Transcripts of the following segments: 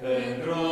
and roll.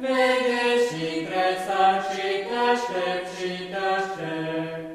Veghe și tresat și te aștept și te